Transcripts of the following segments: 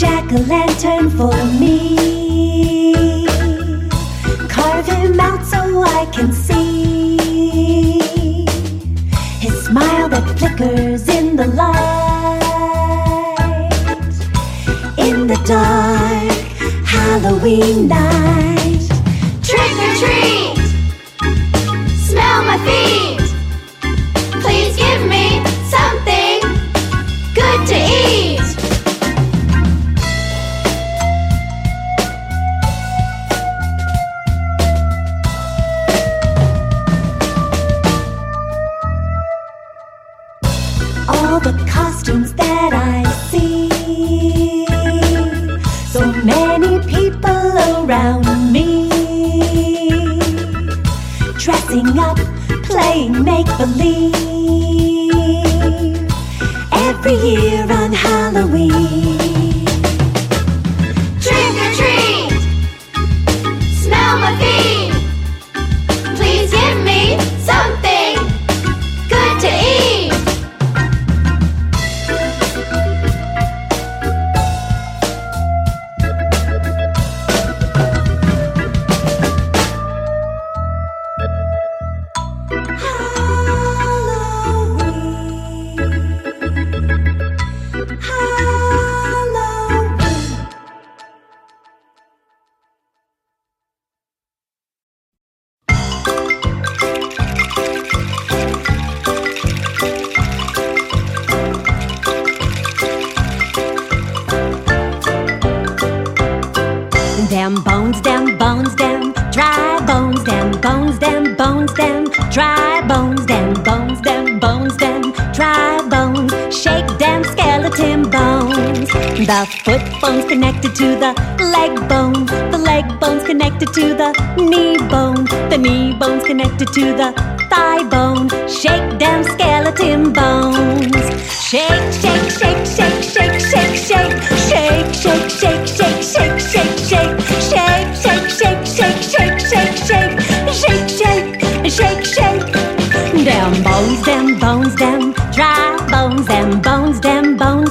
Jack o' lantern for me. Carve him out so I can see his smile that flickers in the light. In the dark, Halloween night. All the costumes that I see. So many people around me, dressing up, playing make believe. Every year on Halloween. Damn bones, damn bones, damn dry bones, damn bones, damn bones, damn dry bones, damn bones, damn bones, damn dry bones. Shake damn skeleton bones. The foot bone's connected to the leg bone. The leg bone's connected to the knee bone. The knee bone's connected to the thigh bone. Shake damn skeleton bones. Shake, shake,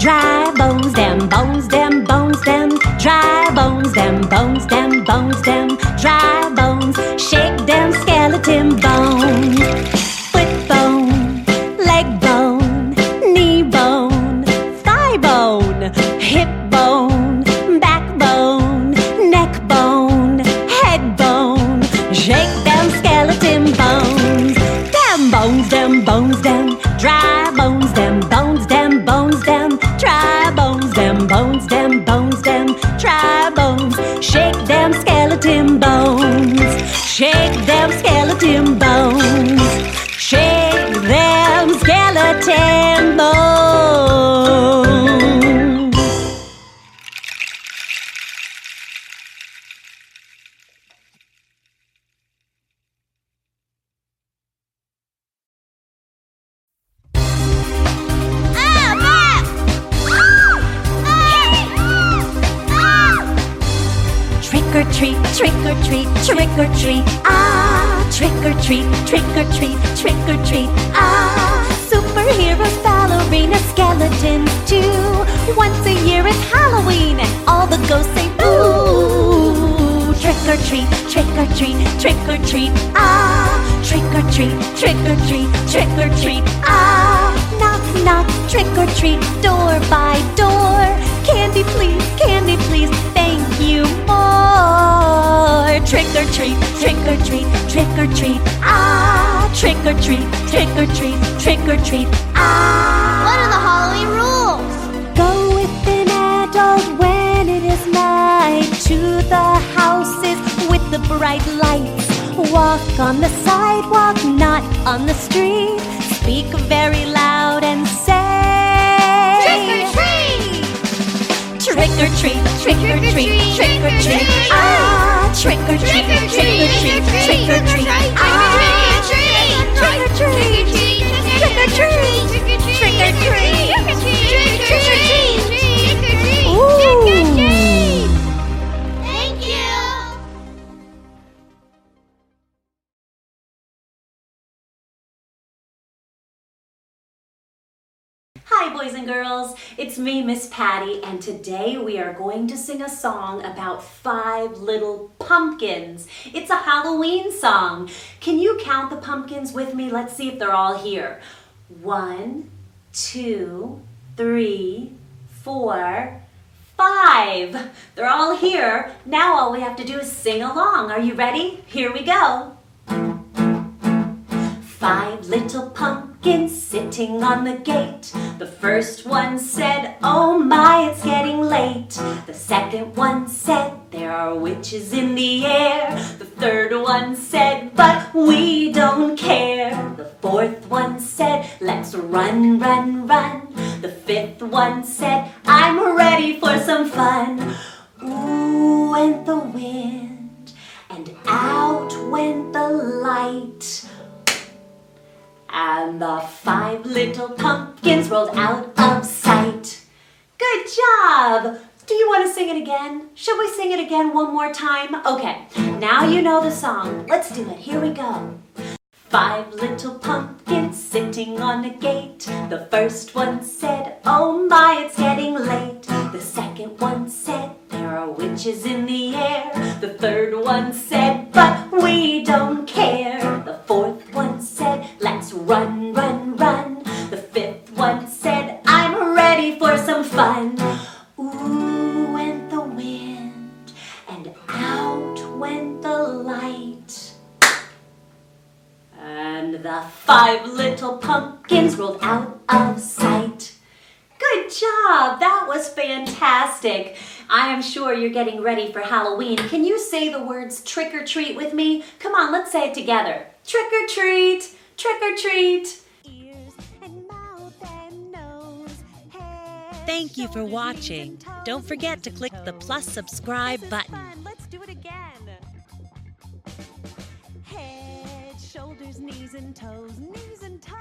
dry bones, them bones, them bones, them dry bones, them bones, them bones, them dry bones. Shake them skeleton bones. Foot bone, leg bone, knee bone, thigh bone, hip bone, backbone, neck bone, head bone. Shake them skeleton bones. Them bones, them bones, them dry treat, trick or treat, trick or treat, ah! Trick or treat, trick or treat, trick or treat, ah! Superheroes, ballerinas, skeletons too. Once a year it's Halloween and all the ghosts say boo. Trick or treat, trick or treat, trick or treat, ah! Trick or treat, trick or treat, trick or treat, ah! Knock, knock, trick or treat, door by door. Candy please, candy please, thank you more. Trick or treat, trick or treat, trick or treat, ah! Trick or treat, trick or treat, trick or treat, ah! What are the Halloween rules? Go with an adult when it is night to the houses with the bright lights. Walk on the sidewalk, not on the street. Speak very or treat, trick or treat, trick or treat. Ah, trick or treat, trick or treat, trick or treat. Boys and girls. It's me, Miss Patty, and today we are going to sing a song about five little pumpkins. It's a Halloween song. Can you count the pumpkins with me? Let's see if they're all here. One, two, three, four, five. They're all here. Now all we have to do is sing along. Are you ready? Here we go. Five little pumpkins sitting on the gate. The first one said, Oh my, it's getting late. The second one said, There are witches in the air. The third one said, But we don't care. The fourth one said, Let's run, run, run. The fifth one said, I'm ready for some fun. Ooh, went the wind, and out went the light. And the five little pumpkins rolled out of sight. Good job! Do you want to sing it again? Should we sing it again one more time? Okay, now you know the song. Let's do it. Here we go. Five little pumpkins sitting on a gate. The first one said, Oh my, it's getting late. The second one said, There are witches in the air. The third one said, But we don't care. Out of sight. Good job! That was fantastic. I am sure you're getting ready for Halloween. Can you say the words trick or treat with me? Come on, let's say it together. Trick or treat! Trick or treat! Ears and mouth and nose, head, Thank you for watching. knees and toes, Don't forget to click the plus subscribe button. Let's do it again. Head, shoulders, knees and toes, knees and toes.